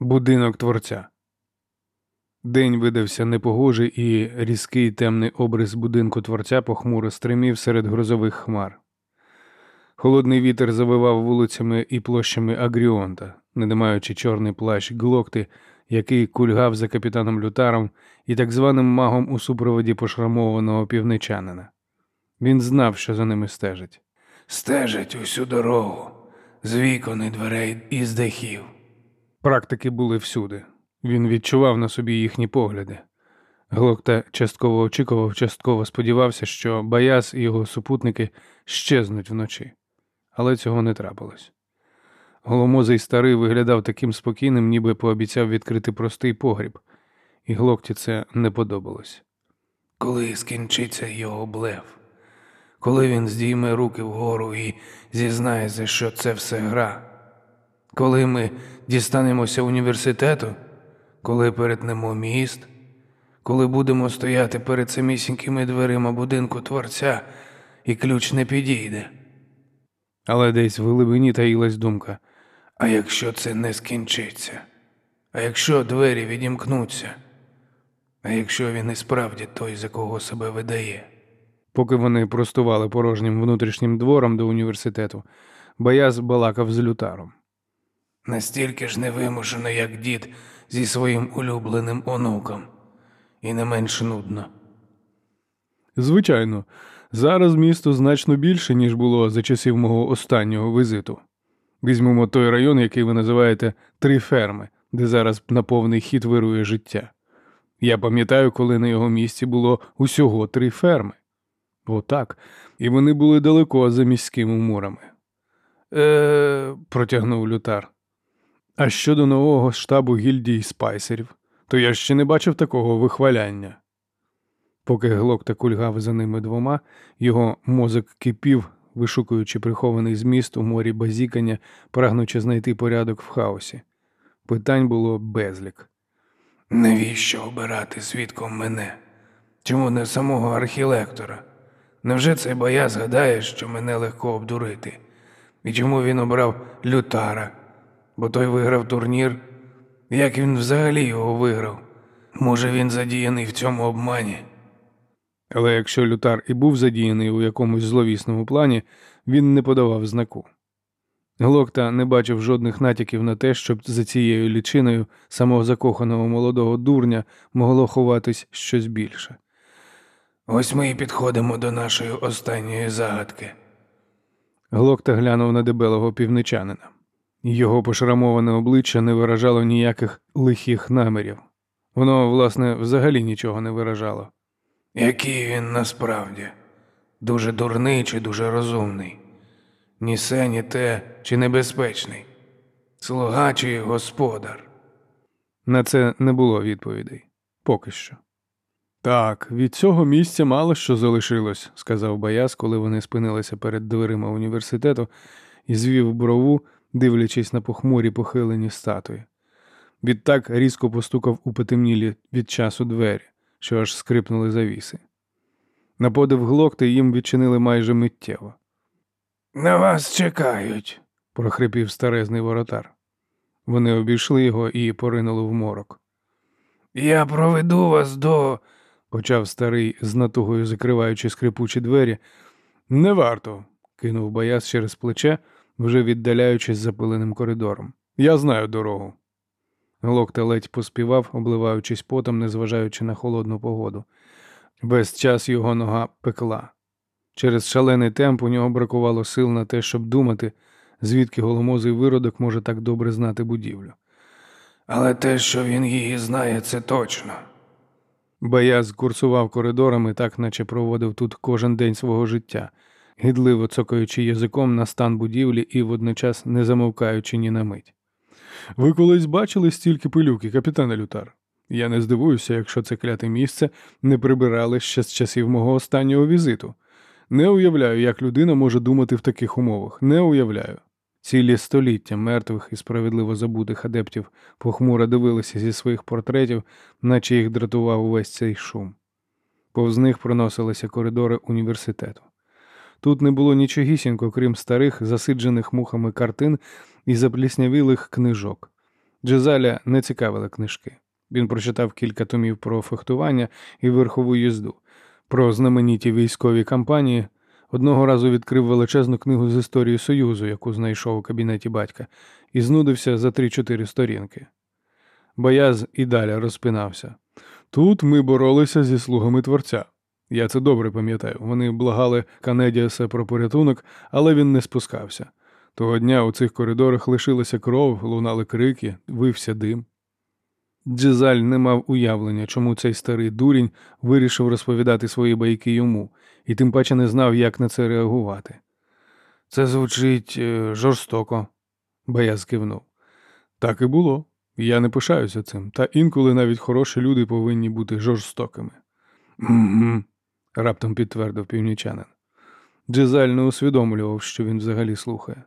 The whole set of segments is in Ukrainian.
Будинок творця. День видався непогожий, і різкий темний обрис будинку творця похмуро стримів серед грозових хмар. Холодний вітер завивав вулицями і площами Агріонта, не маючи чорний плащ глокти, який кульгав за капітаном Лютаром і так званим магом у супроводі пошрамованого півничанина. Він знав, що за ними стежить. Стежать усю дорогу, з вікон і дверей і з дахів. Практики були всюди. Він відчував на собі їхні погляди. Глокта частково очікував, частково сподівався, що Баяс і його супутники щезнуть вночі. Але цього не трапилось. Голомозий старий виглядав таким спокійним, ніби пообіцяв відкрити простий погріб, і Глокті це не подобалось. Коли скінчиться його блеф, коли він здійме руки вгору і зізнається, що це все гра, коли ми дістанемося університету, коли перетнемо міст, коли будемо стояти перед самісінькими дверима будинку творця, і ключ не підійде. Але десь в глибині таїлась думка. А якщо це не скінчиться? А якщо двері відімкнуться? А якщо він і справді той, за кого себе видає? Поки вони простували порожнім внутрішнім двором до університету, Баяс балакав з лютаром. Настільки ж невимушено, як дід зі своїм улюбленим онуком, і не менш нудно. Звичайно, зараз місто значно більше, ніж було за часів мого останнього візиту. Візьмемо той район, який ви називаєте Три ферми, де зараз на повний хід вирує життя. Я пам'ятаю, коли на його місці було усього три ферми. Отак, і вони були далеко за міськими мурами. Е, протягнув лютар. А щодо нового штабу гільдії спайсерів, то я ще не бачив такого вихваляння. Поки глокта кульгав за ними двома, його мозок кипів, вишукуючи прихований зміст у морі базікання, прагнучи знайти порядок в хаосі. Питань було безлік. Навіщо обирати свідком мене? Чому не самого архілектора? Невже цей боя згадає, що мене легко обдурити? І чому він обрав Лютара? Бо той виграв турнір? Як він взагалі його виграв? Може, він задіяний в цьому обмані? Але якщо лютар і був задіяний у якомусь зловісному плані, він не подавав знаку. Глокта не бачив жодних натяків на те, щоб за цією лічиною самого закоханого молодого дурня могло ховатись щось більше. Ось ми і підходимо до нашої останньої загадки. Глокта глянув на дебелого півничанина. Його пошрамоване обличчя не виражало ніяких лихих намірів. Воно, власне, взагалі нічого не виражало. Який він насправді? Дуже дурний чи дуже розумний? Ні се, ні те, чи небезпечний? Слуга чи господар? На це не було відповідей. Поки що. Так, від цього місця мало що залишилось, сказав Баяс, коли вони спинилися перед дверима університету і звів брову, дивлячись на похмурі похилені статуї. Відтак різко постукав у потемнілі від часу двері, що аж скрипнули завіси. На подив глокти їм відчинили майже миттєво. На вас чекають. прохрипів старезний воротар. Вони обійшли його і поринули в морок. Я проведу вас до. почав старий з натугою закриваючи скрипучі двері. Не варто, кинув бояз через плече, вже віддаляючись запиленим коридором. Я знаю дорогу. Глокта ледь поспівав, обливаючись потом, незважаючи на холодну погоду. Весь час його нога пекла. Через шалений темп у нього бракувало сил на те, щоб думати, звідки голомозий виродок може так добре знати будівлю. Але те, що він її знає, це точно. Баяз курсував коридорами, так наче проводив тут кожен день свого життя, гідливо цокаючи язиком на стан будівлі і водночас не замовкаючи ні на мить. Ви колись бачили стільки пилюки, капітане Лютар? Я не здивуюся, якщо це кляте місце не прибирали ще з часів мого останнього візиту. Не уявляю, як людина може думати в таких умовах. Не уявляю. Цілі століття мертвих і справедливо забутих адептів похмуро дивилися зі своїх портретів, наче їх дратував увесь цей шум. Повз них проносилися коридори університету. Тут не було нічогісінько, крім старих, засиджених мухами картин і запліснявілих книжок. Джезаля не цікавили книжки. Він прочитав кілька томів про фехтування і верхову їзду, про знамениті військові кампанії. Одного разу відкрив величезну книгу з історії Союзу, яку знайшов у кабінеті батька, і знудився за 3-4 сторінки. Бояз і далі розпинався. Тут ми боролися зі слугами творця. Я це добре пам'ятаю. Вони благали Канедіаса про порятунок, але він не спускався. Того дня у цих коридорах лишилася кров, лунали крики, вився дим. Джезаль не мав уявлення, чому цей старий дурінь вирішив розповідати свої байки йому, і тим паче не знав, як на це реагувати. Це звучить е, жорстоко, Бояз кивнув. Так і було. Я не пишаюся цим, та інколи навіть хороші люди повинні бути жорстокими. «Угу», – раптом підтвердив північанин. Джезаль не усвідомлював, що він взагалі слухає.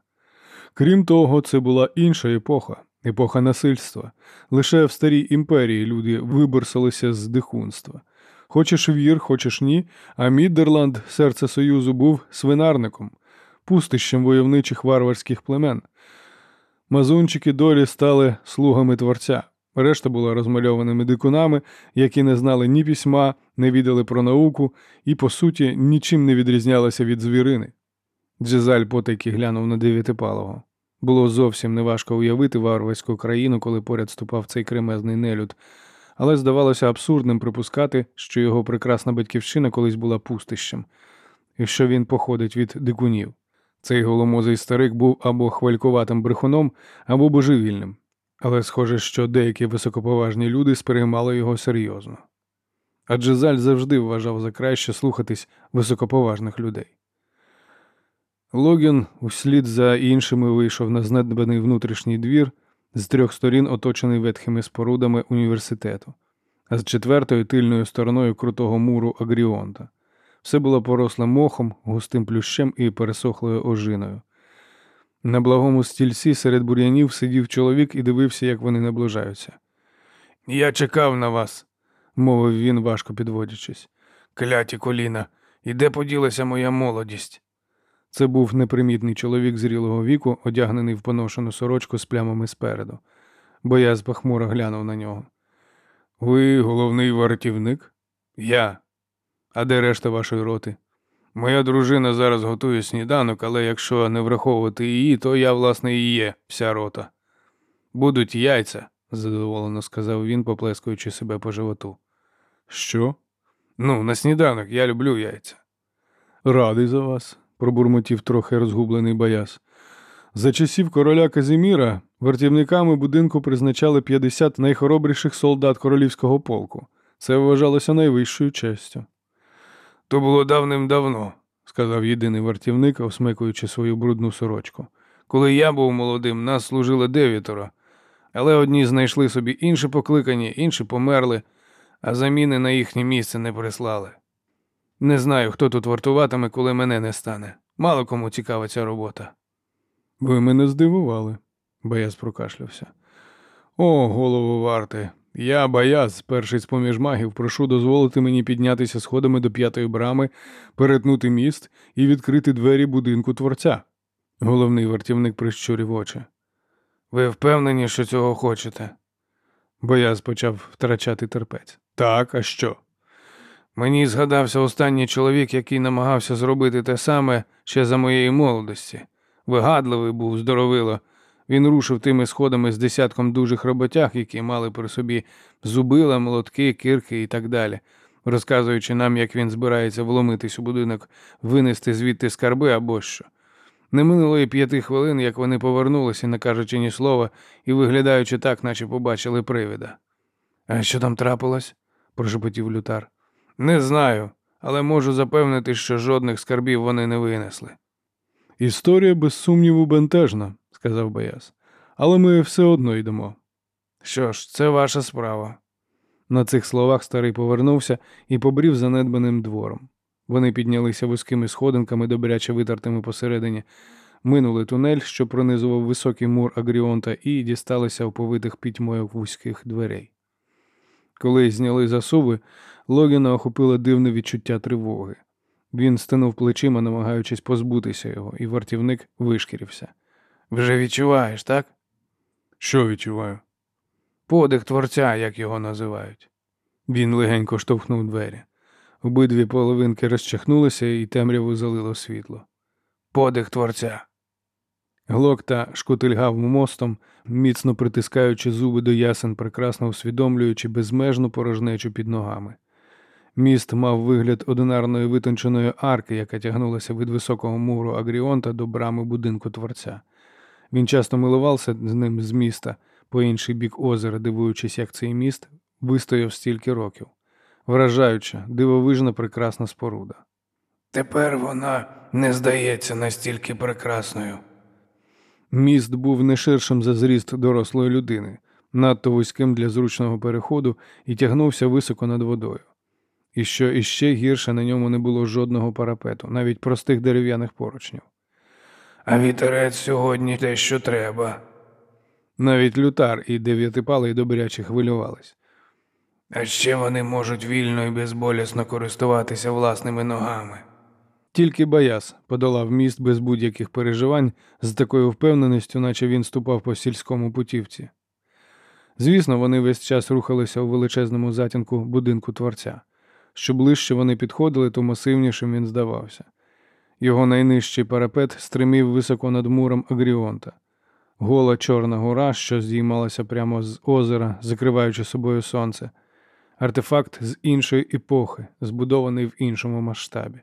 Крім того, це була інша епоха, епоха насильства. Лише в старій імперії люди виборсалися з дихунства. Хочеш вір, хочеш ні, а Міддерланд, серце Союзу, був свинарником, пустищем войовничих варварських племен. Мазунчики долі стали слугами творця. Решта була розмальованими дикунами, які не знали ні письма, не відали про науку і, по суті, нічим не відрізнялися від звірини. Джезаль потайки глянув на дев'ятипалого. Було зовсім неважко уявити варварську країну, коли поряд ступав цей кремезний нелюд, але здавалося абсурдним припускати, що його прекрасна батьківщина колись була пустищем, і що він походить від дикунів. Цей голомозий старик був або хвалькуватим брехуном, або божевільним, але схоже, що деякі високоповажні люди сприймали його серйозно. Адже Заль завжди вважав за краще слухатись високоповажних людей. Логін услід за іншими вийшов на знедбаний внутрішній двір, з трьох сторін оточений ветхими спорудами університету, а з четвертою тильною стороною крутого муру Агріонта. Все було поросле мохом, густим плющем і пересохлою ожиною. На благому стільці серед бур'янів сидів чоловік і дивився, як вони наближаються. Я чекав на вас, мовив він, важко підводячись. Кляті коліна, і де поділася моя молодість? Це був непримітний чоловік зрілого віку, одягнений в поношену сорочку з плямами спереду. Бояз похмуро глянув на нього. Ви головний вартівник? Я. А де решта вашої роти? Моя дружина зараз готує сніданок, але якщо не враховувати її, то я, власне, і є вся рота. Будуть яйця, задоволено сказав він, поплескуючи себе по животу. Що? Ну, на сніданок я люблю яйця. Радий за вас, пробурмотів трохи розгублений бояз. За часів короля Казіміра вартівниками будинку призначали 50 найхоробріших солдат королівського полку. Це вважалося найвищою честю. То було давним-давно, сказав єдиний вартівник, осмикуючи свою брудну сорочку. Коли я був молодим, нас служило дев'ятеро, але одні знайшли собі інші покликані, інші померли, а заміни на їхнє місце не прислали. Не знаю, хто тут вартуватиме, коли мене не стане. Мало кому цікава ця робота. Ви мене здивували, Бояз прокашлявся. О, голову варти, я, Бояз, перший з поміж магів, прошу дозволити мені піднятися сходами до п'ятої брами, перетнути міст і відкрити двері будинку творця. Головний вартівник прищурив очі. Ви впевнені, що цього хочете? Бояз почав втрачати терпець. Так, а що? Мені згадався останній чоловік, який намагався зробити те саме ще за моєї молодості. Вигадливий був здоровило. Він рушив тими сходами з десятком дужих роботяг, які мали при собі зубила, молотки, кирки і так далі, розказуючи нам, як він збирається вломитись у будинок, винести звідти скарби або що. Не минуло і п'яти хвилин, як вони повернулися, не кажучи ні слова, і виглядаючи так, наче побачили привида. А що там трапилось? прошепотів лютар. Не знаю, але можу запевнити, що жодних скарбів вони не винесли. Історія без сумніву бентежна, сказав Бояс, але ми все одно йдемо. Що ж, це ваша справа. На цих словах старий повернувся і побрів занедбаним двором. Вони піднялися вузькими сходинками, добряче витертими посередині, минули тунель, що пронизував високий мур Агріонта, і дісталися оповитих пітьмою вузьких дверей. Коли зняли засуви, Логіна охопило дивне відчуття тривоги. Він стинув плечима, намагаючись позбутися його, і вартівник вишкірився. Вже відчуваєш, так? Що відчуваю? Подих творця, як його називають. Він легенько штовхнув двері. Обидві половинки розчахнулися і темряву залило світло. Подих творця. Глокта шкотильгав мостом, міцно притискаючи зуби до ясен, прекрасно усвідомлюючи безмежну порожнечу під ногами. Міст мав вигляд одинарної витонченої арки, яка тягнулася від високого муру Агріонта до брами будинку творця. Він часто милувався з ним з міста по інший бік озера, дивуючись, як цей міст вистояв стільки років. Вражаюча, дивовижна прекрасна споруда. Тепер вона не здається настільки прекрасною. Міст був не ширшим за зріст дорослої людини, надто вузьким для зручного переходу і тягнувся високо над водою. І що іще гірше на ньому не було жодного парапету, навіть простих дерев'яних поручнів. А вітерець сьогодні те, що треба. Навіть лютар і дев'ятипалий добряче хвилювались. А ще вони можуть вільно і безболісно користуватися власними ногами. Тільки Баяс подолав міст без будь-яких переживань з такою впевненістю, наче він ступав по сільському путівці. Звісно, вони весь час рухалися у величезному затінку будинку творця. Що ближче вони підходили, то масивнішим він здавався. Його найнижчий парапет стримів високо над муром Агріонта. Гола Чорна гора, що здіймалася прямо з озера, закриваючи собою сонце, артефакт з іншої епохи, збудований в іншому масштабі.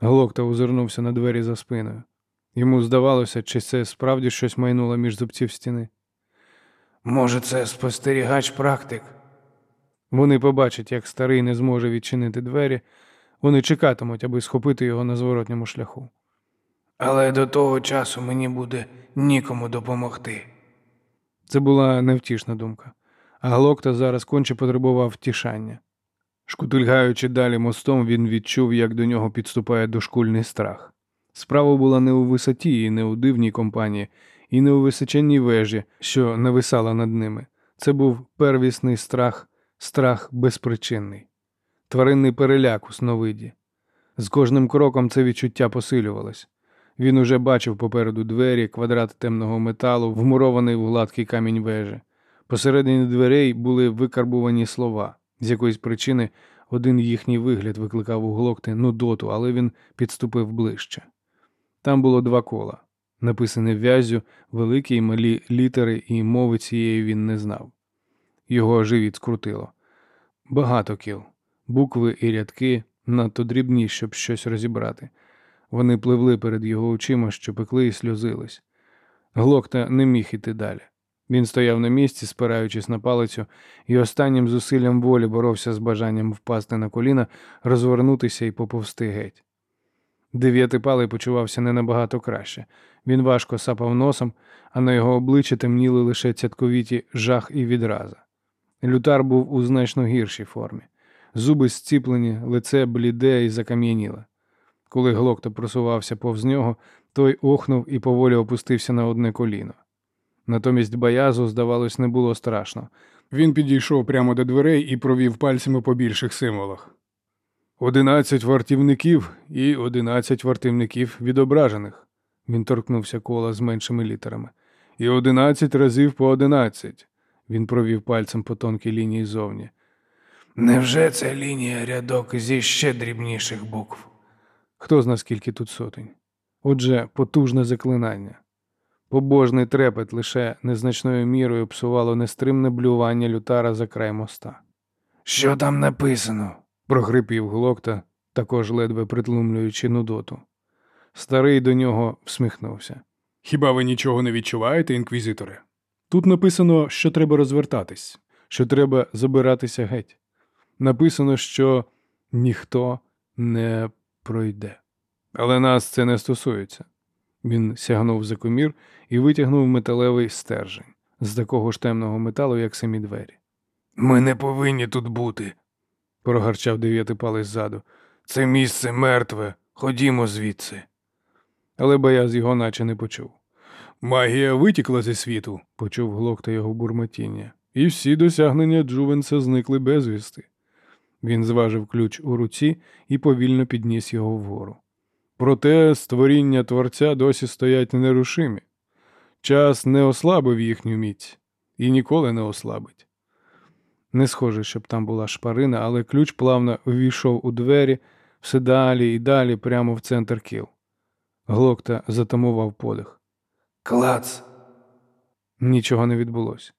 Глокта озирнувся на двері за спиною. Йому здавалося, чи це справді щось майнуло між зубців стіни. Може, це спостерігач практик? Вони побачать, як старий не зможе відчинити двері, вони чекатимуть, аби схопити його на зворотньому шляху. Але до того часу мені буде нікому допомогти. Це була невтішна думка, а Глокта зараз конче потребував втішання. Шкутильгаючи далі мостом, він відчув, як до нього підступає дошкульний страх. Справа була не у висоті, і не у дивній компанії, і не у височенній вежі, що нависала над ними. Це був первісний страх, страх безпричинний, тваринний переляк у сновиді. З кожним кроком це відчуття посилювалось. Він уже бачив попереду двері, квадрат темного металу, вмурований в гладкий камінь вежі. Посередині дверей були викарбувані слова. З якоїсь причини один їхній вигляд викликав у глокти нудоту, але він підступив ближче. Там було два кола, написане в'язю, великі й малі літери, і мови цієї він не знав. Його живіт скрутило. Багато кіл, букви і рядки надто дрібні, щоб щось розібрати. Вони пливли перед його очима, що пекли і сльозились. Глокта не міг іти далі. Він стояв на місці, спираючись на палицю, і останнім зусиллям волі боровся з бажанням впасти на коліна, розвернутися і поповсти геть. Дев'ятипалий почувався не набагато краще. Він важко сапав носом, а на його обличчі темніли лише цятковіті жах і відраза. Лютар був у значно гіршій формі. Зуби зціплені, лице бліде і закам'яніле. Коли глокта просувався повз нього, той охнув і поволі опустився на одне коліно. Натомість Баязу, здавалось, не було страшно. Він підійшов прямо до дверей і провів пальцями по більших символах. Одинадцять вартівників і одинадцять вартівників відображених. Він торкнувся кола з меншими літерами. І одинадцять разів по одинадцять. Він провів пальцем по тонкій лінії зовні. Невже це лінія рядок зі ще дрібніших букв? Хто зна скільки тут сотень? Отже, потужне заклинання. Побожний трепет лише незначною мірою псувало нестримне блювання лютара за край моста. Що там написано? Прогрипів глокта, також ледве притлумлюючи нудоту. Старий до нього всміхнувся. Хіба ви нічого не відчуваєте, інквізиторе? Тут написано, що треба розвертатись, що треба забиратися геть. Написано, що ніхто не пройде. Але нас це не стосується. Він сягнув за комір і витягнув металевий стержень з такого ж темного металу, як самі двері. Ми не повинні тут бути. Прогарчав дев'ятипалий ззаду. Це місце мертве. Ходімо звідси. Але Баяз його наче не почув. Магія витікла зі світу, почув глокта його бурмотіння, і всі досягнення Джувенса зникли безвісти. Він зважив ключ у руці і повільно підніс його вгору. Проте створіння творця досі стоять нерушимі. Час не ослабив їхню міць, і ніколи не ослабить. Не схоже, щоб там була шпарина, але ключ плавно ввійшов у двері все далі і далі прямо в центр кіл. Глокта затамував подих. Клац. Нічого не відбулося.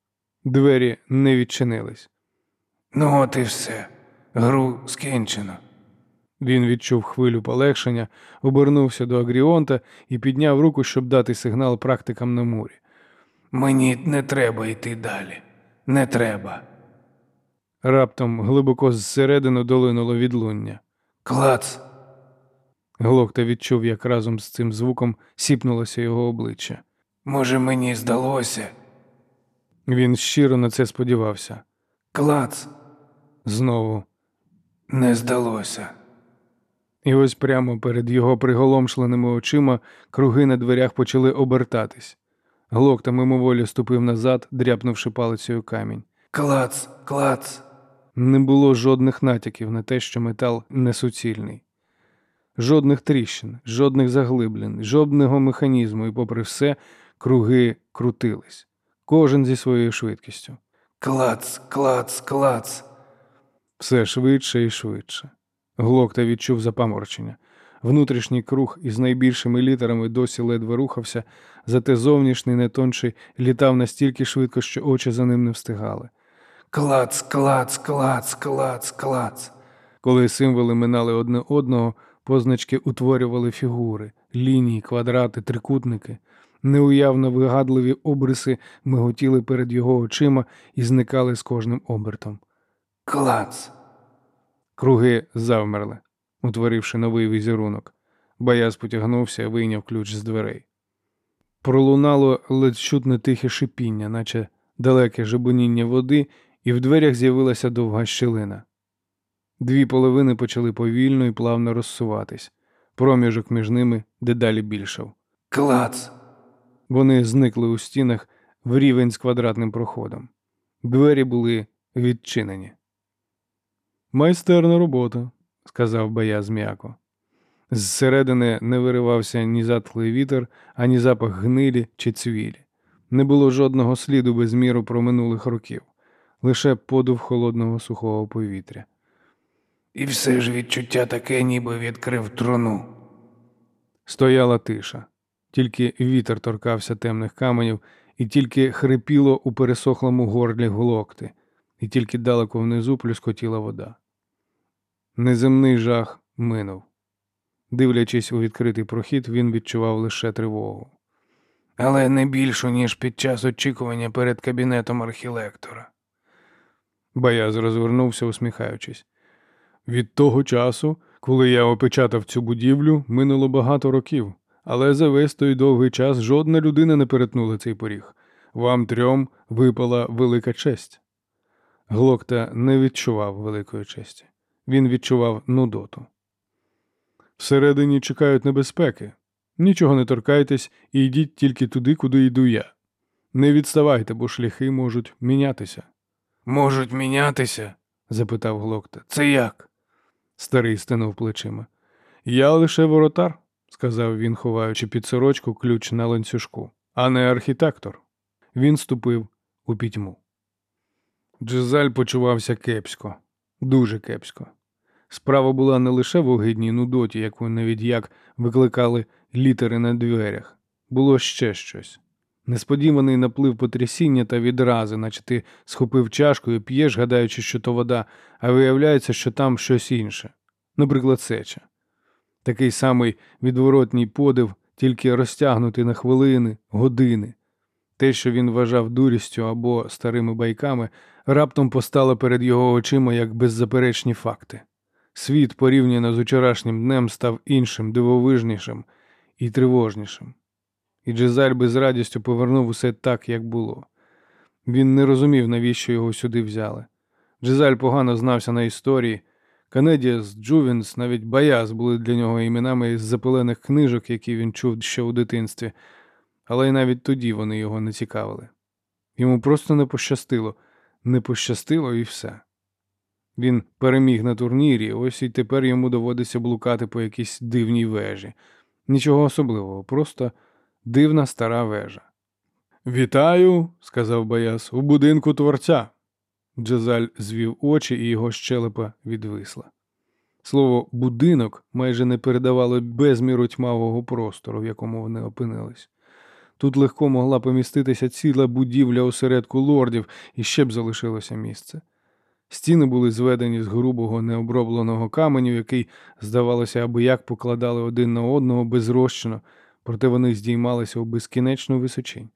Двері не відчинились. Ну от і все. Гру скінчено. Він відчув хвилю полегшення, обернувся до Агріонта і підняв руку, щоб дати сигнал практикам на мурі. Мені не треба йти далі. Не треба. Раптом глибоко зсередину долинуло відлуння. Клац. Глокта відчув, як разом з цим звуком сіпнулося його обличчя. Може, мені здалося. Він щиро на це сподівався. Клац. Знову. Не здалося. І ось прямо перед його приголомшленими очима круги на дверях почали обертатись. Глокта мимоволі ступив назад, дряпнувши палицею камінь. Клац, клац. Не було жодних натяків на те, що метал несуцільний. Жодних тріщин, жодних заглиблень, жодного механізму, і, попри все, круги крутились, кожен зі своєю швидкістю. Клац, клац, клац. Все швидше і швидше. Глокта відчув запаморчення. Внутрішній круг із найбільшими літерами досі ледве рухався, зате зовнішній не тонший літав настільки швидко, що очі за ним не встигали. Клац, клац, клац, клац, клац. Коли символи минали одне одного, позначки утворювали фігури, лінії, квадрати, трикутники. Неуявно вигадливі обриси миготіли перед його очима і зникали з кожним обертом. Клац. Круги завмерли, утворивши новий візерунок. Баяз потягнувся вийняв ключ з дверей. Пролунало ледь чутне тихе шипіння, наче далеке жебоніння води, і в дверях з'явилася довга щілина. Дві половини почали повільно і плавно розсуватись. Проміжок між ними дедалі більшав. Клац. Вони зникли у стінах в рівень з квадратним проходом. Двері були відчинені. Майстерна робота, сказав Баяз м'яко. Зсередини не виривався ні затхлий вітер, ані запах гнилі чи цвілі. Не було жодного сліду без міру проминулих років, лише подув холодного сухого повітря. І все ж відчуття таке, ніби відкрив труну. Стояла тиша, тільки вітер торкався темних каменів, і тільки хрипіло у пересохлому горлі глокти, і тільки далеко внизу плюскотіла вода. Неземний жах минув. Дивлячись у відкритий прохід, він відчував лише тривогу. Але не більшу, ніж під час очікування перед кабінетом архілектора. Баяз розвернувся, усміхаючись. Від того часу, коли я опечатав цю будівлю, минуло багато років, але за весь той довгий час жодна людина не перетнула цей поріг. Вам трьом випала велика честь. Глокта не відчував великої честі. Він відчував нудоту. Всередині чекають небезпеки. Нічого не торкайтесь і йдіть тільки туди, куди йду я. Не відставайте, бо шляхи можуть мінятися. Можуть мінятися? запитав Глокта. Це як? Старий стинув плечима. Я лише воротар, сказав він, ховаючи під сорочку ключ на ланцюжку, а не архітектор. Він ступив у пітьму. Джезаль почувався кепсько, дуже кепсько. Справа була не лише в огидній нудоті, яку навіть як викликали літери на дверях. Було ще щось. Несподіваний наплив потрясіння та відрази, наче ти схопив чашку і п'єш, гадаючи, що то вода, а виявляється, що там щось інше, наприклад, сеча. Такий самий відворотній подив, тільки розтягнутий на хвилини, години. Те, що він вважав дурістю або старими байками, раптом постало перед його очима як беззаперечні факти. Світ, порівняно з учорашнім днем, став іншим, дивовижнішим і тривожнішим. І Джезаль без радістю повернув усе так, як було. Він не розумів, навіщо його сюди взяли. Джезаль погано знався на історії. Канедіас, Джувінс, навіть Баяз були для нього іменами із запилених книжок, які він чув ще у дитинстві, але й навіть тоді вони його не цікавили. Йому просто не пощастило, не пощастило і все. Він переміг на турнірі, ось і тепер йому доводиться блукати по якійсь дивній вежі. Нічого особливого, просто дивна стара вежа. Вітаю, сказав Баяс, у будинку творця. Джезаль звів очі, і його щелепа відвисла. Слово будинок майже не передавало безміру тьмавого простору, в якому вони опинились. Тут легко могла поміститися ціла будівля осередку лордів, і ще б залишилося місце. Стіни були зведені з грубого необробленого каменю, який, здавалося, аби як покладали один на одного безрозчино, проте вони здіймалися у безкінечну височинь.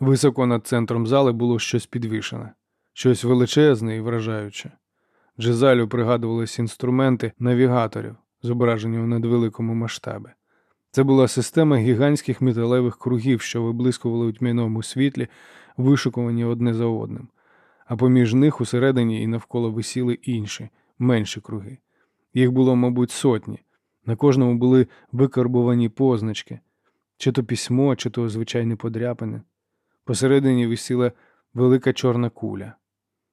Високо над центром зали було щось підвішене, щось величезне і вражаюче. Джезалю пригадувались інструменти навігаторів, зображені у надвеликому масштабі. Це була система гігантських металевих кругів, що виблискували у тьмяному світлі, вишукувані одне за одним, а поміж них усередині і навколо висіли інші, менші круги. Їх було, мабуть, сотні. На кожному були викарбовані позначки, чи то письмо, чи то звичайні подряпини. Посередині висіла велика чорна куля.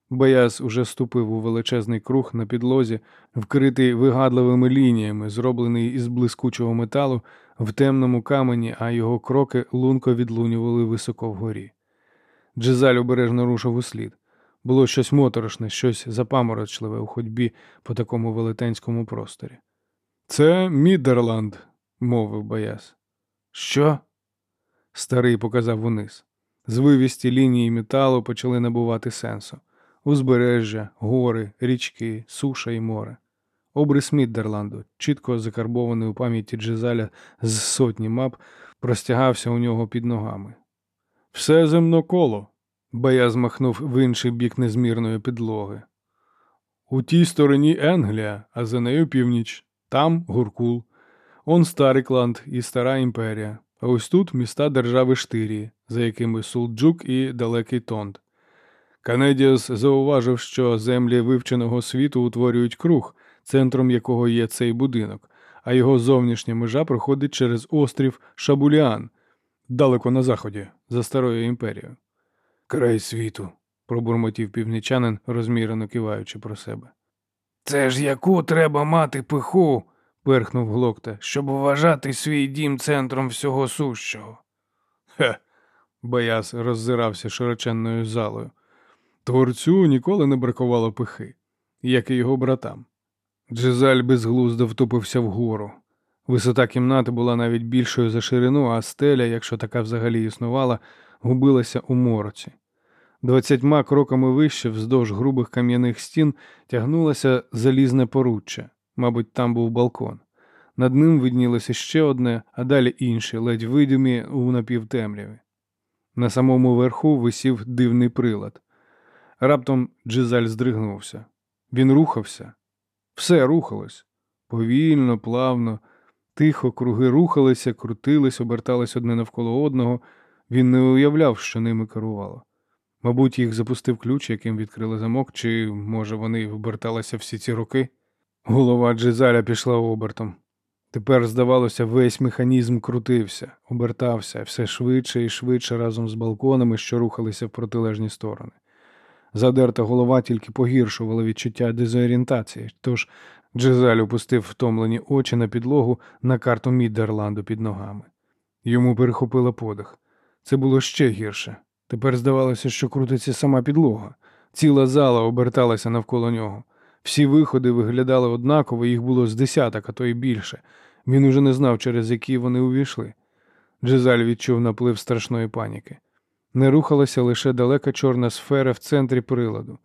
Бояз уже ступив у величезний круг на підлозі, вкритий вигадливими лініями, зроблений із блискучого металу в темному камені, а його кроки лунко відлунювали високо вгорі. Джезаль обережно рушив у слід. Було щось моторошне, щось запаморочливе у ходьбі по такому велетенському просторі. Це Мідерланд, мовив Бояз. Що? Старий показав униз. Звивісті лінії металу почали набувати сенсу. Узбережжя, гори, річки, суша і море. Обрис Міддерланду, чітко закарбований у пам'яті Джезаля з сотні мап, простягався у нього під ногами. Все земно коло. Бая змахнув в інший бік незмірної підлоги. У тій стороні Енглія, а за нею північ. Там Гуркул. Он старий кланд і стара імперія. А ось тут міста держави Штирії, за якими Сулджук і Далекий Тонд. Канедіас зауважив, що землі вивченого світу утворюють круг, центром якого є цей будинок, а його зовнішня межа проходить через острів Шабуліан, далеко на заході, за старою імперією. Край світу, пробурмотів північанин, розмірено киваючи про себе. Це ж яку треба мати пиху, Перхнув глокта. щоб вважати свій дім центром всього сущого. Хе. Бояс роззирався широченною залою. Творцю ніколи не бракувало пихи, як і його братам. Джезаль безглуздо втупився вгору. Висота кімнати була навіть більшою за ширину, а стеля, якщо така взагалі існувала, губилася у мороці. Двадцятьма кроками вище, вздовж грубих кам'яних стін, тягнулося залізне поруччя. Мабуть, там був балкон. Над ним виднілося ще одне, а далі інші, ледь видимі у напівтемряві. На самому верху висів дивний прилад. Раптом Джизаль здригнувся. Він рухався. Все рухалось. Повільно, плавно, тихо круги рухалися, крутились, обертались одне навколо одного. Він не уявляв, що ними керувало. Мабуть, їх запустив ключ, яким відкрили замок, чи, може, вони оберталися всі ці роки. Голова Джизаля пішла обертом. Тепер, здавалося, весь механізм крутився, обертався все швидше і швидше разом з балконами, що рухалися в протилежні сторони. Задерта голова тільки погіршувала відчуття дезорієнтації, тож Джизаль опустив втомлені очі на підлогу на карту Міддерланду під ногами. Йому перехопило подих. Це було ще гірше. Тепер здавалося, що крутиться сама підлога. Ціла зала оберталася навколо нього. Всі виходи виглядали однаково, їх було з десяток, а то й більше. Він уже не знав, через які вони увійшли. Джизаль відчув наплив страшної паніки. Не рухалася лише далека чорна сфера в центрі приладу.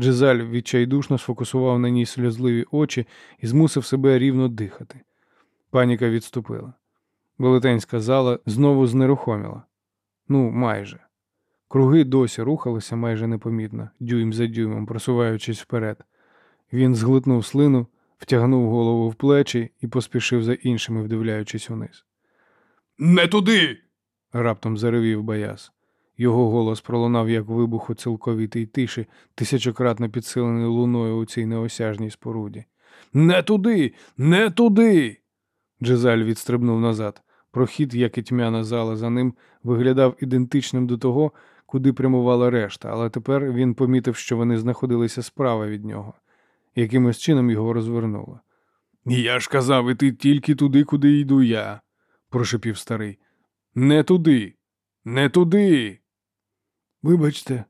Джизаль відчайдушно сфокусував на ній сльозливі очі і змусив себе рівно дихати. Паніка відступила. Велетенська зала знову знерухоміла. Ну, майже. Круги досі рухалися майже непомітно, дюйм за дюймом, просуваючись вперед. Він зглитнув слину, втягнув голову в плечі і поспішив за іншими, вдивляючись униз. Не туди. раптом заревів Баяс. Його голос пролунав як вибух у цілковітій тиші, тисячократно підсилений луною у цій неосяжній споруді. Не туди, не туди. Джезаль відстрибнув назад. Прохід, як і тьмяна зала за ним, виглядав ідентичним до того, куди прямувала решта, але тепер він помітив, що вони знаходилися справа від нього. Якимось чином його розвернуло. Я ж казав іти тільки туди, куди йду я, прошепів старий. Не туди. Не туди. Вибачте,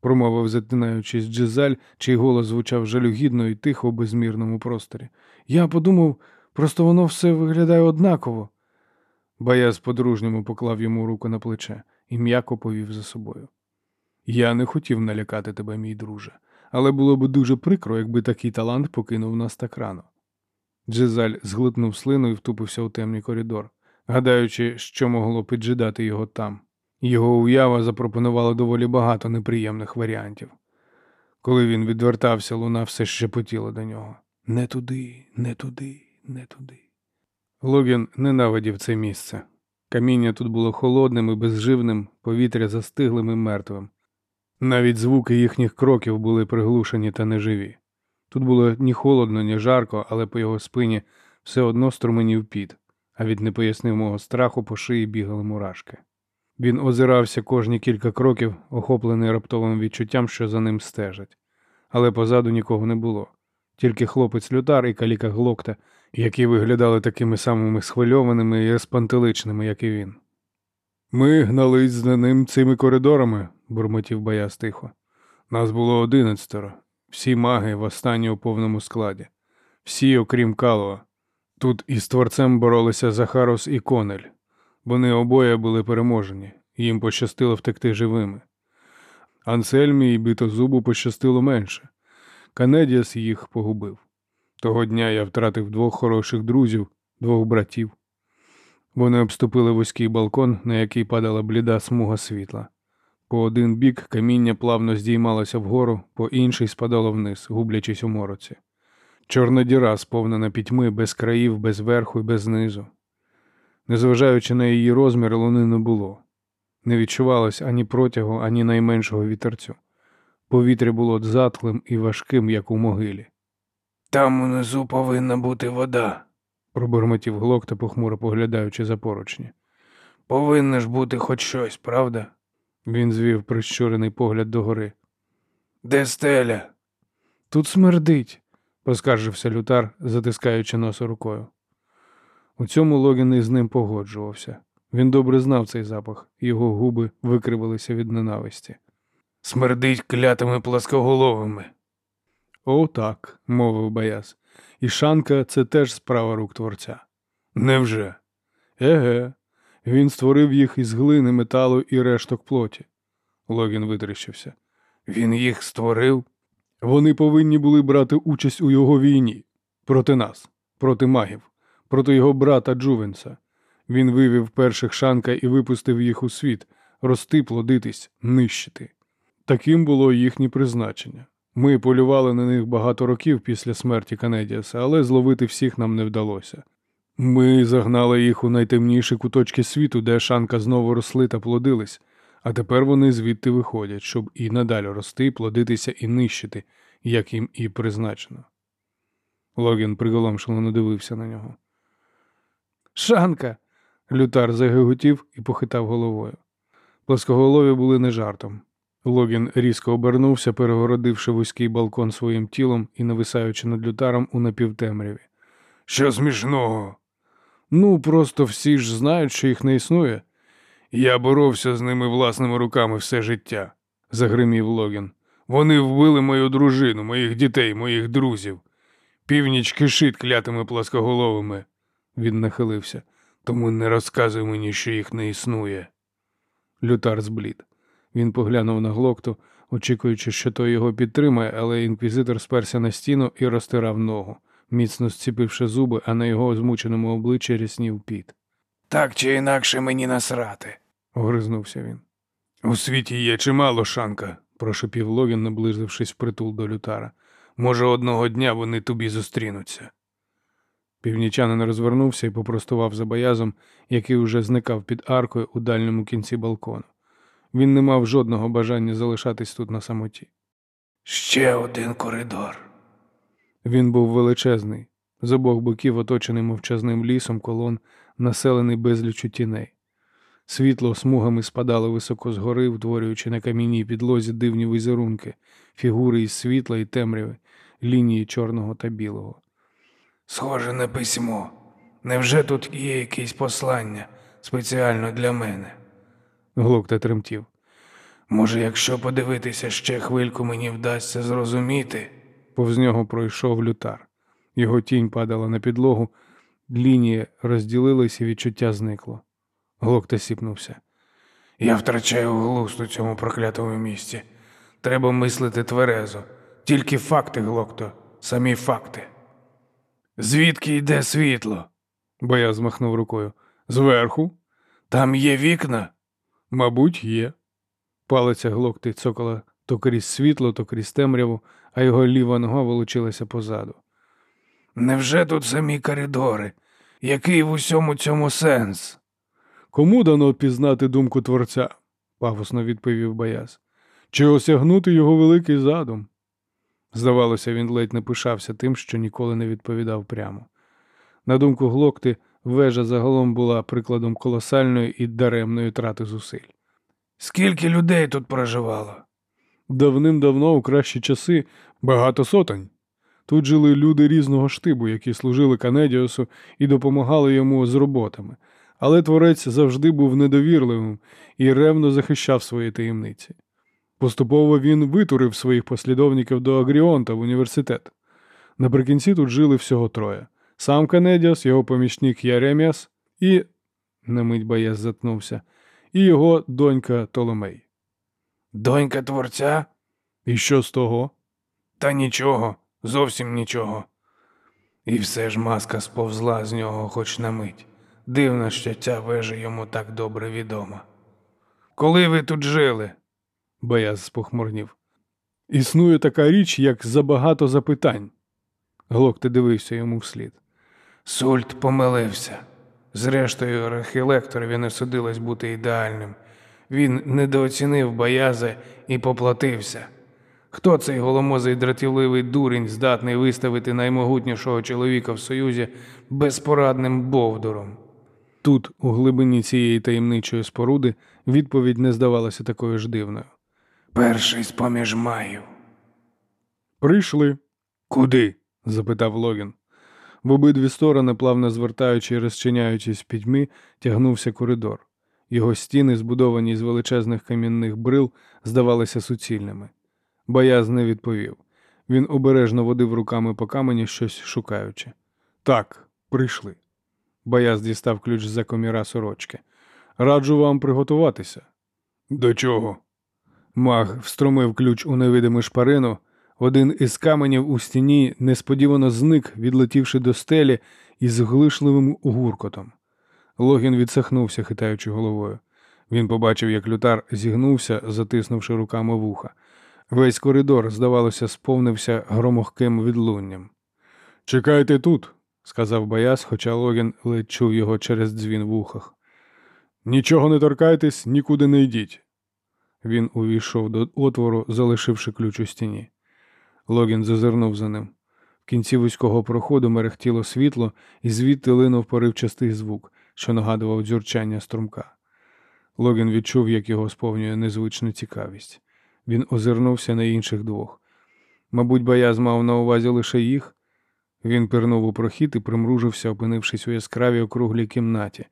промовив затинаючись Джизаль, чий голос звучав жалюгідно і тихо у безмірному просторі. Я подумав, просто воно все виглядає однаково. Баяс по-дружньому поклав йому руку на плече і м'яко повів за собою. Я не хотів налякати тебе, мій друже, але було б дуже прикро, якби такий талант покинув нас так рано. Джизаль зглитнув слину і втупився у темний коридор, гадаючи, що могло піджидати його там. Його уява запропонувала доволі багато неприємних варіантів. Коли він відвертався, луна все ще потіла до нього. Не туди, не туди, не туди. Логін ненавидів це місце. Каміння тут було холодним і безживним, повітря застиглим і мертвим. Навіть звуки їхніх кроків були приглушені та неживі. Тут було ні холодно, ні жарко, але по його спині все одно струменів піт, а від непояснимого страху по шиї бігали мурашки. Він озирався кожні кілька кроків, охоплений раптовим відчуттям, що за ним стежать. Але позаду нікого не було. Тільки хлопець лютар і каліка глокта, які виглядали такими самими схвильованими і спантеличними, як і він. Ми гнались за ним цими коридорами, бурмотів Баяс тихо. Нас було одинадцятеро, всі маги в останній у повному складі, всі, окрім Калова. Тут із творцем боролися Захарос і Конель. Вони обоє були переможені, їм пощастило втекти живими. Ансельмі і битозубу пощастило менше. Канедіас їх погубив. Того дня я втратив двох хороших друзів, двох братів. Вони обступили вузький балкон, на який падала бліда смуга світла. По один бік каміння плавно здіймалося вгору, по інший спадало вниз, гублячись у мороці. Чорна діра, сповнена пітьми, без країв, без верху і без низу. Незважаючи на її розмір, луни не було. Не відчувалось ані протягу, ані найменшого вітерцю. Повітря було затхлим і важким, як у могилі. Там унизу повинна бути вода. Пробормотів глокта, похмуро поглядаючи за поручні. Повинно ж бути хоч щось, правда? Він звів прищурений погляд догори. Де стеля? Тут смердить, поскаржився лютар, затискаючи носа рукою. У цьому Логін із ним погоджувався. Він добре знав цей запах, його губи викривилися від ненависті. Смердить клятими пласкоголовими. О, так, мовив Баяс. І шанка це теж справа рук творця. Невже? Еге, він створив їх із глини, металу і решток плоті. Логін витріщився. Він їх створив? Вони повинні були брати участь у його війні проти нас, проти магів, проти його брата Джувенса. Він вивів перших шанка і випустив їх у світ, рости, плодитись, нищити. Таким було їхнє призначення. Ми полювали на них багато років після смерті Канедіаса, але зловити всіх нам не вдалося. Ми загнали їх у найтемніші куточки світу, де шанка знову росли та плодились, а тепер вони звідти виходять, щоб і надалі рости, плодитися і нищити, як їм і призначено. Логін приголомшено надивився на нього. Шанка. Лютар загиготів і похитав головою. Плоскоголові були не жартом. Логін різко обернувся, перегородивши вузький балкон своїм тілом і нависаючи над лютаром у напівтемряві. Що смішного? Ну, просто всі ж знають, що їх не існує, Я боровся з ними власними руками все життя. загримів Логін. Вони вбили мою дружину, моїх дітей, моїх друзів. Північ кишить клятими пласкоголовими. Він нахилився. Тому не розказуй мені, що їх не існує. Лютар зблід. Він поглянув на глокту, очікуючи, що той його підтримає, але інквізитор сперся на стіну і розтирав ногу, міцно зціпивши зуби, а на його змученому обличчі ряснів піт. Так чи інакше мені насрати. Огризнувся він. У світі є чимало шанка. Прошепів Логін, наблизившись впритул до лютара. Може, одного дня вони тобі зустрінуться. Північанин розвернувся і попростував за боязом, який уже зникав під аркою у дальньому кінці балкону. Він не мав жодного бажання залишатись тут на самоті. Ще один коридор. Він був величезний, з обох боків оточений мовчазним лісом колон, населений безлічу тіней. Світло смугами спадало високо згори, утворюючи на камінній підлозі дивні візерунки, фігури із світла і темряви, лінії чорного та білого. Схоже на письмо. Невже тут є якесь послання спеціально для мене? Глокта тремтів. Може, якщо подивитися ще хвильку, мені вдасться зрозуміти. Повз нього пройшов лютар. Його тінь падала на підлогу, лінії розділились і відчуття зникло. Глокта сіпнувся. Я втрачаю глузд у цьому проклятому місці. Треба мислити тверезо. Тільки факти, Глокто, самі факти. Звідки йде світло? Боя змахнув рукою. Зверху? Там є вікна? Мабуть, є. Палиця глокти цокала то крізь світло, то крізь темряву, а його ліва нога волочилася позаду. Невже тут самі коридори? Який в усьому цьому сенс? Кому дано пізнати думку творця? пафосно відповів Бояз. Чи осягнути його великий задум? Здавалося, він ледь не пишався тим, що ніколи не відповідав прямо. На думку глокти, вежа загалом була прикладом колосальної і даремної трати зусиль. Скільки людей тут проживало? Давним-давно, у кращі часи, багато сотень. Тут жили люди різного штибу, які служили Канедіосу і допомагали йому з роботами, але творець завжди був недовірливим і ревно захищав свої таємниці. Поступово він витурив своїх послідовників до Агріонта в університет. Наприкінці тут жили всього троє: сам Канедіос, його помічник Яреміас і, на мить боєць затнувся, і його донька Толомей. Донька творця? І що з того? Та нічого, зовсім нічого. І все ж маска сповзла з нього хоч на мить. Дивно, що ця вежа йому так добре відома. Коли ви тут жили? Бояз спохмурнів. Існує така річ, як забагато запитань. Глокти дивився йому вслід. Сульт помилився. Зрештою, архілекторові не судилось бути ідеальним. Він недооцінив боязи і поплатився. Хто цей голомозий дратівливий дурень здатний виставити наймогутнішого чоловіка в Союзі безпорадним бовдуром? Тут, у глибині цієї таємничої споруди, відповідь не здавалася такою ж дивною. Перший з поміж маїв. Прийшли. Куди? запитав Логін. В обидві сторони, плавно звертаючи і розчиняючись в пітьмі, тягнувся коридор. Його стіни, збудовані з величезних камінних брил, здавалися суцільними. Бояз не відповів. Він обережно водив руками по камені, щось шукаючи. Так, прийшли. Бояз дістав ключ з-за коміра сорочки. Раджу вам приготуватися. До чого? Маг встромив ключ у невидиму шпарину. Один із каменів у стіні несподівано зник, відлетівши до стелі із глишливим гуркотом. Логін відсахнувся, хитаючи головою. Він побачив, як лютар зігнувся, затиснувши руками вуха. Весь коридор, здавалося, сповнився громохким відлунням. Чекайте тут, сказав Бояс, хоча Логін ледь чув його через дзвін в ухах. Нічого не торкайтесь, нікуди не йдіть. Він увійшов до отвору, залишивши ключ у стіні. Логін зазирнув за ним. В кінці вузького проходу мерехтіло світло, і звідти линув поривчастий звук, що нагадував дзюрчання струмка. Логін відчув, як його сповнює незвична цікавість. Він озирнувся на інших двох. Мабуть, бояз мав на увазі лише їх. Він пирнув у прохід і примружився, опинившись у яскравій округлій кімнаті.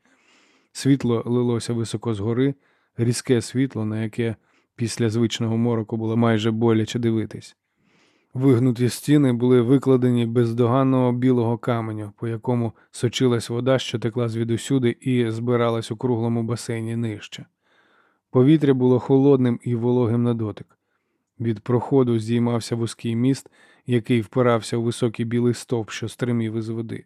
Світло лилося високо згори, різке світло, на яке після звичного мороку було майже боляче дивитись. Вигнуті стіни були викладені бездоганного білого каменю, по якому сочилась вода, що текла звідусюди і збиралась у круглому басейні нижче. Повітря було холодним і вологим на дотик. Від проходу здіймався вузький міст, який впирався у високий білий стовп, що стримів із води.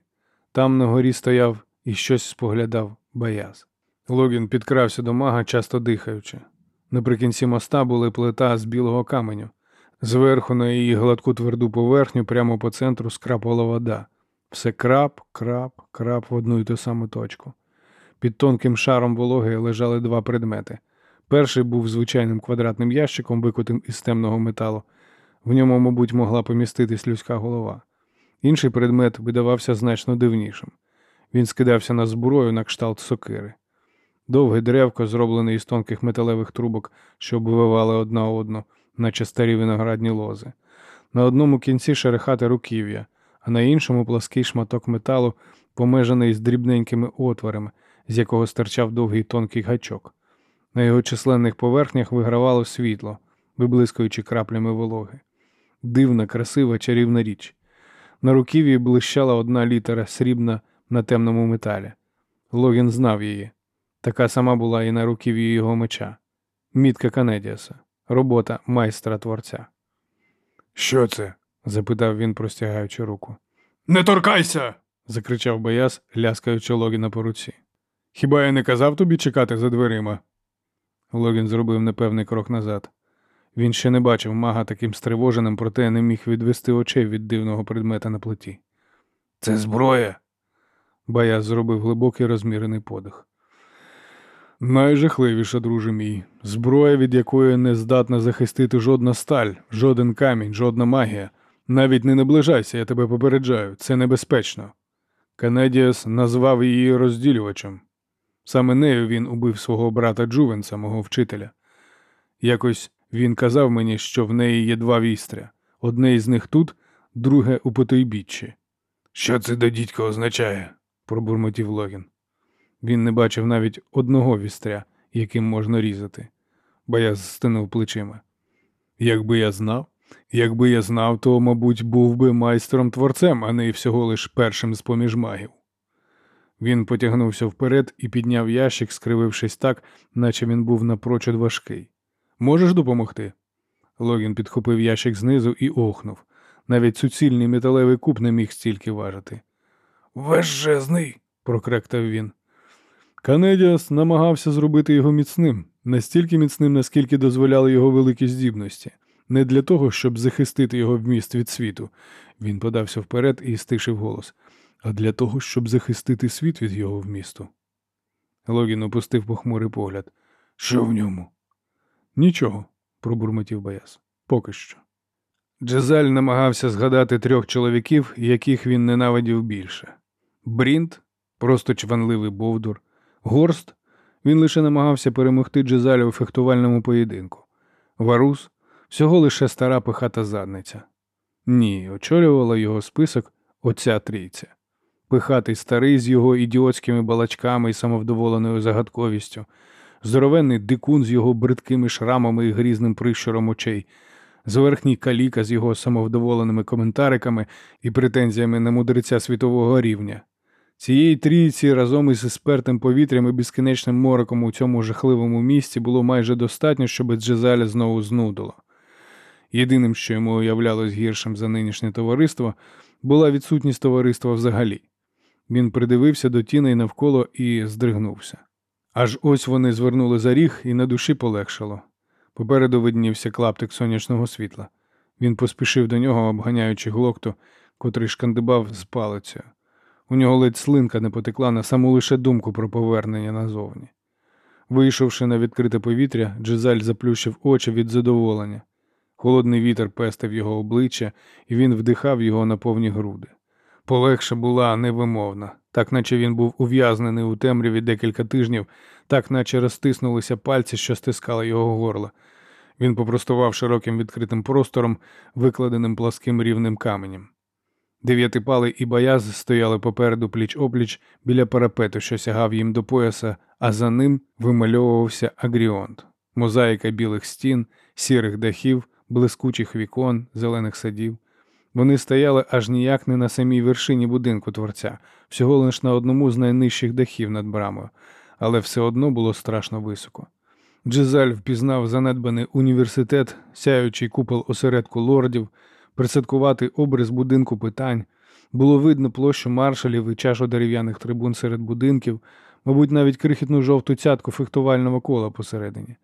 Там на горі стояв і щось споглядав бояз. Логін підкрався до мага, часто дихаючи. Наприкінці моста були плита з білого каменю. Зверху на її гладку тверду поверхню, прямо по центру скрапала вода. Все крап, крап, крап в одну й ту саму точку. Під тонким шаром вологи лежали два предмети. Перший був звичайним квадратним ящиком, викутим із темного металу. В ньому, мабуть, могла поміститись людська голова. Інший предмет видавався значно дивнішим. Він скидався на зброю на кшталт сокири. Довге древко, зроблене із тонких металевих трубок, що обвивали одна одну, наче старі виноградні лози. На одному кінці шерехате руків'я, а на іншому плаский шматок металу, помежаний з дрібненькими отворами, з якого стирчав довгий тонкий гачок. На його численних поверхнях вигравало світло, виблискуючи краплями вологи. Дивна, красива, чарівна річ. На руків'ї блищала одна літера срібна на темному металі. Логін знав її. Така сама була і на руків'ї його меча. Мітка Канедіаса, робота майстра творця. Що це? запитав він, простягаючи руку. Не торкайся! закричав Бояс, ляскаючи Логіна по руці. Хіба я не казав тобі чекати за дверима? Логін зробив непевний крок назад. Він ще не бачив мага таким стривоженим, проте не міг відвести очей від дивного предмета на плиті. Це зброя. Бояс зробив глибокий розмірений подих. Найжахливіша, друже мій, зброя, від якої не здатна захистити жодна сталь, жоден камінь, жодна магія. Навіть не наближайся, я тебе попереджаю, це небезпечно. Канедіас назвав її розділювачем. Саме нею він убив свого брата Джувенса, мого вчителя. Якось він казав мені, що в неї є два вістря. Одне із них тут, друге у потойбіччі. Що це до дідька означає? пробурмотів Логін. Він не бачив навіть одного вістря, яким можна різати. Бояз стинув плечима. Якби я знав, якби я знав, то, мабуть, був би майстром творцем, а не всього лиш першим з поміж магів. Він потягнувся вперед і підняв ящик, скривившись так, наче він був напрочуд важкий. Можеш допомогти? Логін підхопив ящик знизу і охнув. Навіть суцільний металевий куб не міг стільки важити. Вежезний. прокректав він. Канедіас намагався зробити його міцним, настільки міцним, наскільки дозволяли його великі здібності, не для того, щоб захистити його вміст від світу. Він подався вперед і стишив голос, а для того, щоб захистити світ від його вмісту. Логін опустив похмурий погляд. Що в ньому? Нічого, пробурмотів Бояс. Поки що. Джезаль намагався згадати трьох чоловіків, яких він ненавидів більше. Брінт, просто чванливий Бовдур, Горст, він лише намагався перемогти Джезаля у фехтувальному поєдинку. Варус всього лише стара пихата задниця. Ні, очолювала його список оця трійця. Пихатий старий з його ідіотськими балачками і самовдоволеною загадковістю, здоровенний дикун з його бридкими шрамами і грізним прищуром очей, зверхній каліка з його самовдоволеними коментариками і претензіями на мудреця світового рівня. Цієї трійці разом із спертим повітрям і безкінечним мороком у цьому жахливому місці було майже достатньо, щоб Джезаля знову знудило. Єдиним, що йому уявлялось гіршим за нинішнє товариство, була відсутність товариства взагалі. Він придивився до тіней навколо і здригнувся. Аж ось вони звернули за ріг, і на душі полегшало. Попереду виднівся клаптик сонячного світла. Він поспішив до нього, обганяючи глокту, котрий шкандибав з палицею. У нього ледь слинка не потекла на саму лише думку про повернення назовні. Вийшовши на відкрите повітря, Джезаль заплющив очі від задоволення. Холодний вітер пестив його обличчя, і він вдихав його на повні груди. Полегша була невимовна, так наче він був ув'язнений у темряві декілька тижнів, так наче розтиснулися пальці, що стискали його горло. Він попростував широким відкритим простором, викладеним пласким рівним каменем. Дев'ятипалий і бояз стояли попереду пліч опліч біля парапету, що сягав їм до пояса, а за ним вимальовувався агріонт, мозаїка білих стін, сірих дахів, блискучих вікон, зелених садів. Вони стояли аж ніяк не на самій вершині будинку творця, всього лиш на одному з найнижчих дахів над брамою, але все одно було страшно високо. Джезаль впізнав занедбаний університет, сяючий купол осередку лордів, присадкувати образ будинку питань. Було видно площу маршалів і чашу дерев'яних трибун серед будинків, мабуть, навіть крихітну жовту цятку фехтувального кола посередині.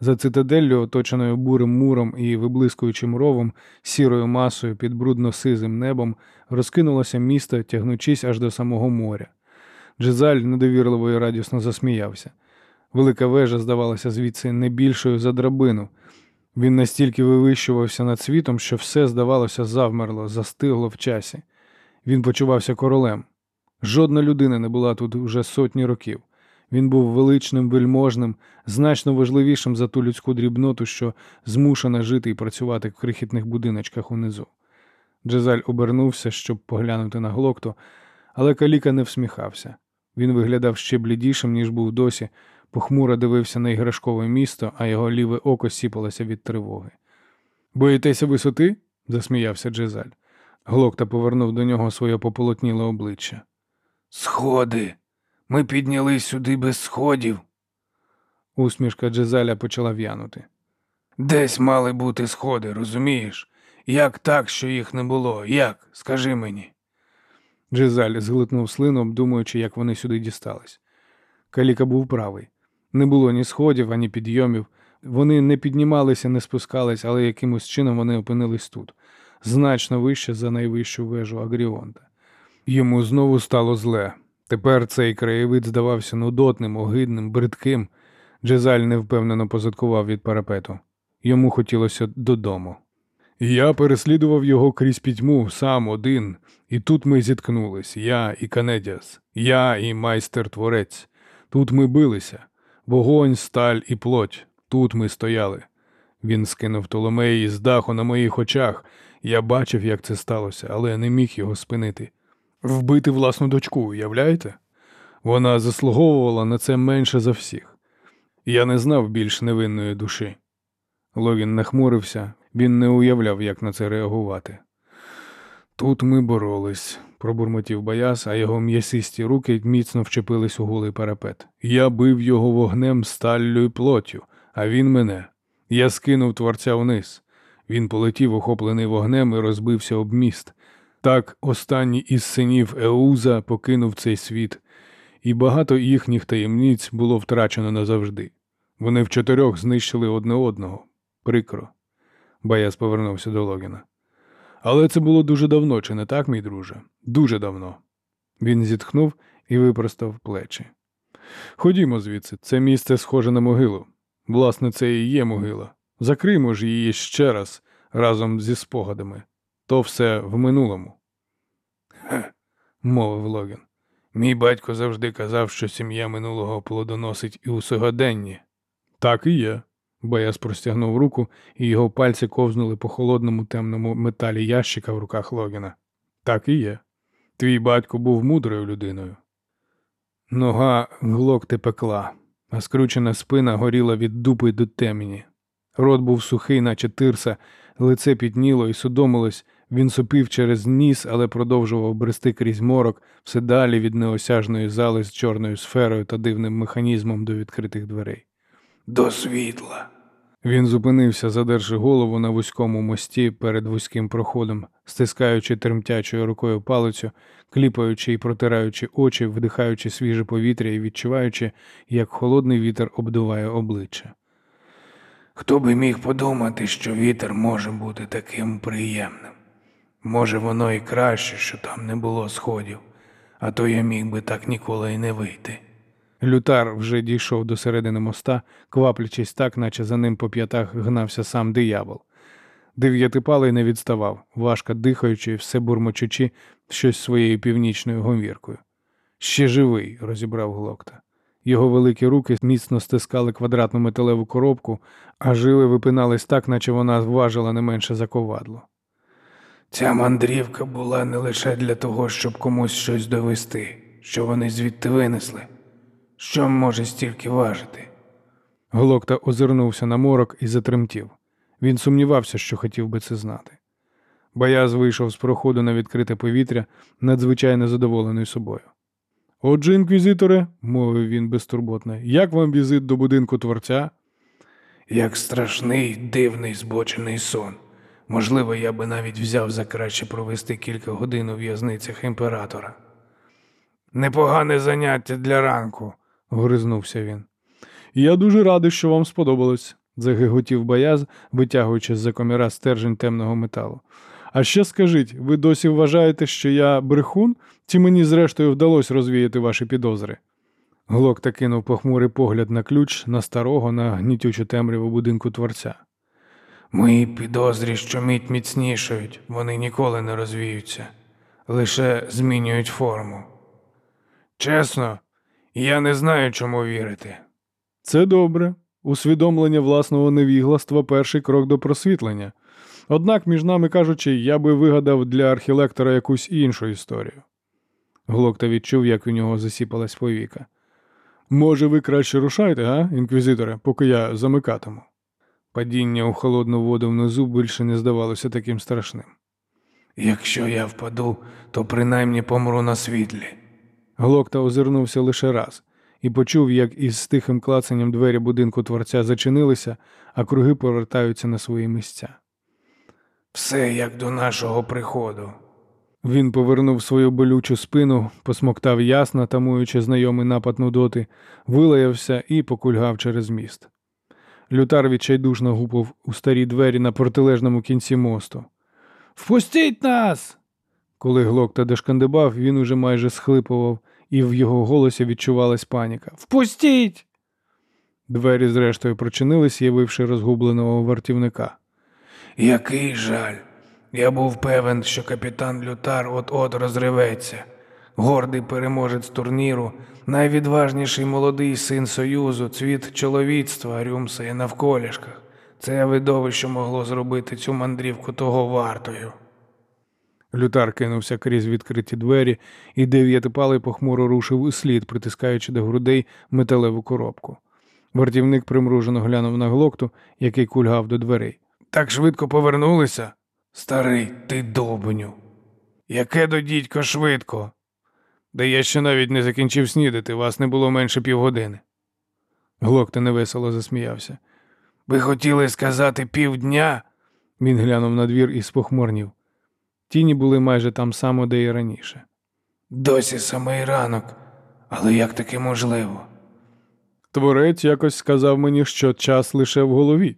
За цитаделлю, оточеною бурим муром і виблискуючим ровом, сірою масою під брудно-сизим небом, розкинулося місто, тягнучись аж до самого моря. Джезаль недовірливо і радісно засміявся. Велика вежа здавалася звідси не більшою за драбину. Він настільки вивищувався над світом, що все, здавалося, завмерло, застигло в часі. Він почувався королем. Жодна людина не була тут уже сотні років. Він був величним, вельможним, значно важливішим за ту людську дрібноту, що змушена жити і працювати в крихітних будиночках унизу. Джезаль обернувся, щоб поглянути на глокту, але каліка не всміхався. Він виглядав ще блідішим, ніж був досі, похмуро дивився на іграшкове місто, а його ліве око сіпалося від тривоги. Боїтеся висоти? засміявся Джезаль. Глокта повернув до нього своє пополотніле обличчя. Сходи. Ми піднялись сюди без сходів. Усмішка Джезаля почала в'янути. Десь мали бути сходи, розумієш? Як так, що їх не було? Як? Скажи мені. Джезаль зглитнув слину, обдумуючи, як вони сюди дістались. Каліка був правий. Не було ні сходів, ані підйомів. Вони не піднімалися, не спускались, але якимось чином вони опинились тут, значно вище за найвищу вежу Агріонта. Йому знову стало зле. Тепер цей краєвид здавався нудотним, огидним, бридким. Джезаль невпевнено позадкував від парапету. Йому хотілося додому. Я переслідував його крізь пітьму сам один, і тут ми зіткнулись, я і Канедіас, я і майстер творець. Тут ми билися. Вогонь, сталь і плоть. Тут ми стояли. Він скинув Толомеї з даху на моїх очах. Я бачив, як це сталося, але не міг його спинити. Вбити власну дочку, уявляєте? Вона заслуговувала на це менше за всіх. Я не знав більш невинної душі. Логін нахмурився, він не уявляв, як на це реагувати. Тут ми боролись, пробурмотів Баяс, а його м'ясисті руки міцно вчепились у голий парапет. Я бив його вогнем сталлю і плоттю, а він мене. Я скинув творця вниз. Він полетів, охоплений вогнем, і розбився об міст. Так останній із синів Еуза покинув цей світ, і багато їхніх таємниць було втрачено назавжди. Вони в чотирьох знищили одне одного. Прикро. Баяс повернувся до Логіна. Але це було дуже давно, чи не так, мій друже? Дуже давно. Він зітхнув і випростав плечі. Ходімо звідси, це місце схоже на могилу. Власне, це і є могила. Закриймо ж її ще раз разом зі спогадами. То все в минулому. Хе, мовив Логін. мій батько завжди казав, що сім'я минулого плодоносить і у сьогоденні. Так і є. Бояс простягнув руку, і його пальці ковзнули по холодному темному металі ящика в руках Логіна. Так і є. Твій батько був мудрою людиною. Нога глокти пекла, а скручена спина горіла від дупи до темені. Рот був сухий, наче тирса, лице пітніло і судомилось, він супів через ніс, але продовжував брести крізь морок все далі від неосяжної зали з чорною сферою та дивним механізмом до відкритих дверей. До світла. Він зупинився, задерши голову на вузькому мості перед вузьким проходом, стискаючи тремтячою рукою палицю, кліпаючи і протираючи очі, вдихаючи свіже повітря і відчуваючи, як холодний вітер обдуває обличчя. Хто би міг подумати, що вітер може бути таким приємним? Може, воно і краще, що там не було сходів, а то я міг би так ніколи й не вийти. Лютар вже дійшов до середини моста, кваплячись так, наче за ним по п'ятах гнався сам диявол. Дев'ятипалий не відставав, важко дихаючи, все бурмочучи щось своєю північною говіркою. Ще живий, розібрав глокта. Його великі руки міцно стискали квадратну металеву коробку, а жили випинались так, наче вона важила не менше за ковадло. Ця мандрівка була не лише для того, щоб комусь щось довести, що вони звідти винесли. Що може стільки важити? Глокта озирнувся на морок і затремтів. Він сумнівався, що хотів би це знати. Бояз вийшов з проходу на відкрите повітря, надзвичайно задоволений собою. Отже, інквізиторе, мовив він безтурботно, як вам візит до будинку творця? Як страшний, дивний, збочений сон. Можливо, я би навіть взяв за краще провести кілька годин у в'язницях імператора. Непогане заняття для ранку, гризнувся він. Я дуже радий, що вам сподобалось, загиготів бояз, витягуючи з-за коміра стержень темного металу. А ще скажіть, ви досі вважаєте, що я брехун, чи мені зрештою вдалося розвіяти ваші підозри? Глок та кинув похмурий погляд на ключ, на старого, на гнітючу темряву будинку творця. Мої підозрі, що мідь міцнішають, вони ніколи не розвіються, лише змінюють форму. Чесно, я не знаю, чому вірити. Це добре. Усвідомлення власного невігластва перший крок до просвітлення. Однак, між нами кажучи, я би вигадав для архілектора якусь іншу історію. Глокта відчув, як у нього засіпалась повіка. Може, ви краще рушайте, га, інквізиторе, поки я замикатиму. Падіння у холодну воду внизу більше не здавалося таким страшним. Якщо я впаду, то принаймні помру на світлі. Глокта озирнувся лише раз і почув, як із тихим клацанням двері будинку творця зачинилися, а круги повертаються на свої місця. Все як до нашого приходу. Він повернув свою болючу спину, посмоктав ясно, тамуючи знайомий напад нудоти, вилаявся і покульгав через міст. Лютар відчайдушно гупав у старі двері на протилежному кінці мосту. Впустіть нас! Коли глокта дошкандибав, він уже майже схлипував, і в його голосі відчувалась паніка. Впустіть! Двері, зрештою, прочинились, явивши розгубленого вартівника. Який жаль. Я був певен, що капітан Лютар от-от розриветься. Гордий переможець турніру, найвідважніший молодий син Союзу, цвіт чоловіцтва рюмсає навколішках. Це видовище могло зробити цю мандрівку того вартою. Лютар кинувся крізь відкриті двері, і дев'ятипалий похмуро рушив у слід, притискаючи до грудей металеву коробку. Вартівник примружено глянув на глокту, який кульгав до дверей. Так швидко повернулися? Старий, ти довбню. Яке до дідько швидко? Да я ще навіть не закінчив снідати, вас не було менше півгодини. Глокта невесело засміявся. Ви хотіли сказати півдня? Він глянув на двір і спохмурнів. Тіні були майже там само, де і раніше. Досі самий ранок, але як таке можливо? Творець якось сказав мені, що час лише в голові.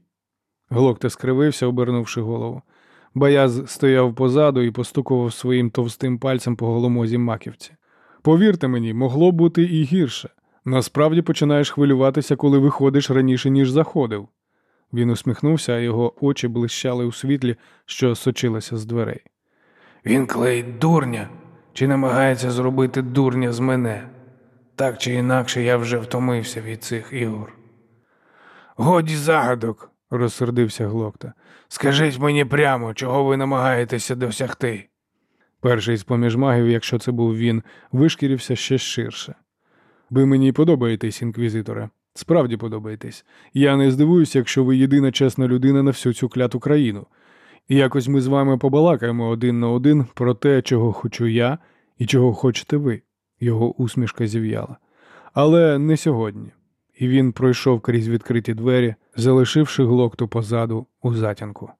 Глокта скривився, обернувши голову. Баяз стояв позаду і постукував своїм товстим пальцем по голомозі маківці. Повірте мені, могло бути і гірше. Насправді починаєш хвилюватися, коли виходиш раніше, ніж заходив. Він усміхнувся, а його очі блищали у світлі, що сочилося з дверей. Він клеїть дурня чи намагається зробити дурня з мене. Так чи інакше я вже втомився від цих ігор. Годі загадок, розсердився Глокта. Скажіть мені прямо, чого ви намагаєтеся досягти. Перший з поміж магів, якщо це був він, вишкірився ще ширше. Ви мені подобаєтесь, інквізиторе. Справді подобаєтесь. Я не здивуюся, якщо ви єдина чесна людина на всю цю кляту країну. Якось ми з вами побалакаємо один на один про те, чого хочу я і чого хочете ви. Його усмішка зів'яла. Але не сьогодні. І він пройшов крізь відкриті двері, залишивши глокту позаду у затінку.